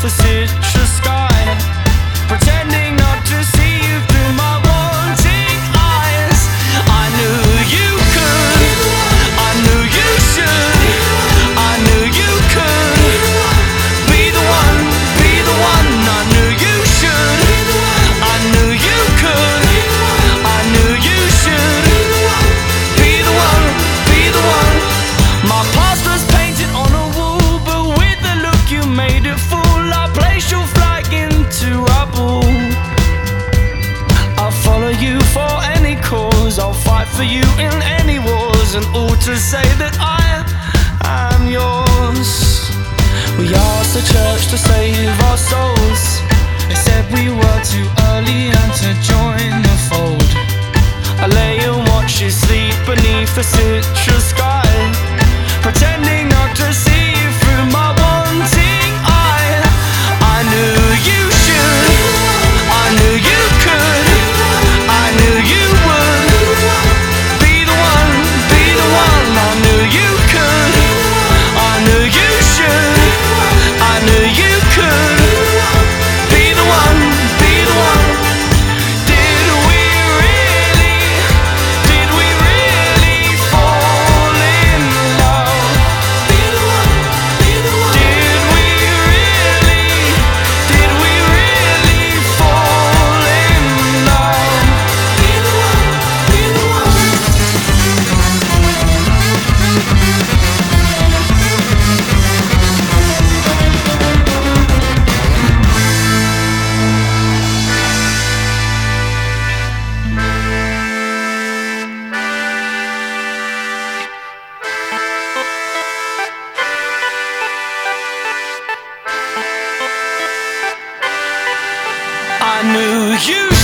fazer to say that I am yours. We ask the church to save our souls. you